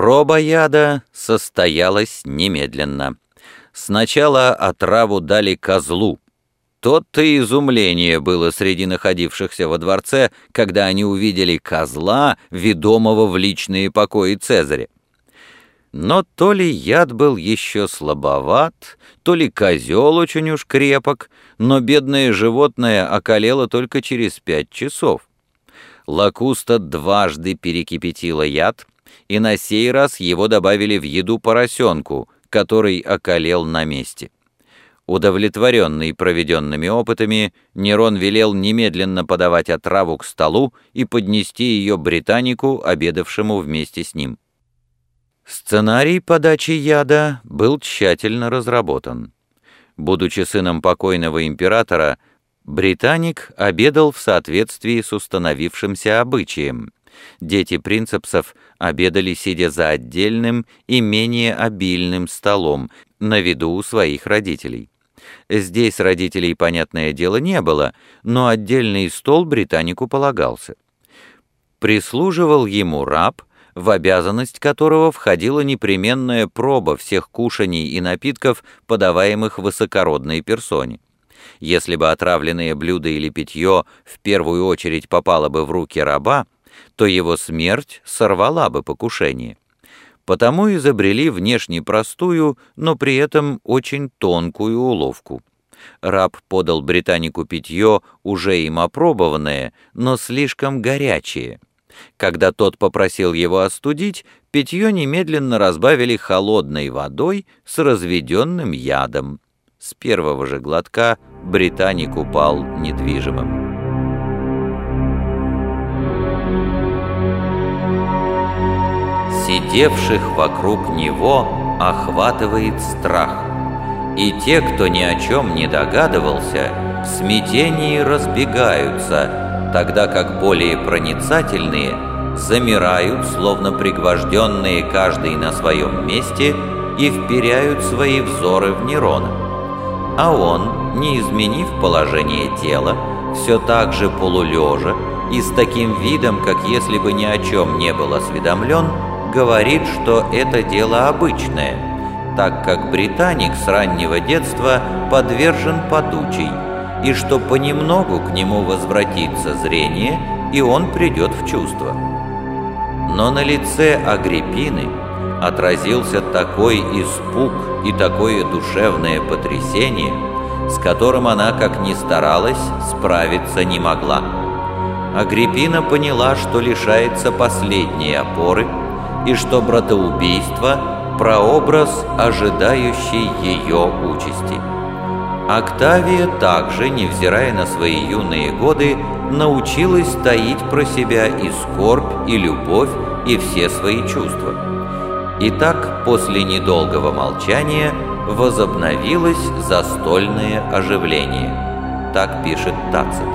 Проба яда состоялась немедленно. Сначала отраву дали козлу. Тот-то изумление было среди находившихся во дворце, когда они увидели козла, ведомого в личные покои Цезаря. Но то ли яд был еще слабоват, то ли козел очень уж крепок, но бедное животное околело только через пять часов. Лакуста дважды перекипятила яд, и на сей раз его добавили в еду поросенку, который околел на месте. Удовлетворенный проведенными опытами, Нерон велел немедленно подавать отраву к столу и поднести ее британику, обедавшему вместе с ним. Сценарий подачи яда был тщательно разработан. Будучи сыном покойного императора, Британик обедал в соответствии с установившимся обычаем. Дети принцепсов обедали, сидя за отдельным и менее обильным столом, на виду у своих родителей. Здесь родителей, понятное дело, не было, но отдельный стол британику полагался. Прислуживал ему раб, в обязанность которого входила непременная проба всех кушаний и напитков, подаваемых высокородной персоне. Если бы отравленное блюдо или питье в первую очередь попало бы в руки раба, то его смерть сорвала бы покушение. Потому изобрели внешне простую, но при этом очень тонкую уловку. Раб подал британику питье, уже им опробованное, но слишком горячее — когда тот попросил его остудить, питье немедленно разбавили холодной водой с разведенным ядом. С первого же глотка британик упал недвижимым. Сидевших вокруг него охватывает страх, и те, кто ни о чем не догадывался, в смятении разбегаются, тогда как более проницательные замирают, словно пригвожденные каждый на своем месте, и вперяют свои взоры в Нерона. А он, не изменив положение тела, все так же полулежа и с таким видом, как если бы ни о чем не был осведомлен, говорит, что это дело обычное, так как британик с раннего детства подвержен подучей, и что понемногу к нему возвратится зрение, и он придет в чувство. Но на лице Агриппины отразился такой испуг и такое душевное потрясение, с которым она, как ни старалась, справиться не могла. Агриппина поняла, что лишается последней опоры, и что братоубийство – прообраз ожидающей ее участи. Октавия также, невзирая на свои юные годы, научилась таить про себя и скорбь, и любовь, и все свои чувства. Итак, после недолгого молчания возобновилось застольное оживление. Так пишет Тацит.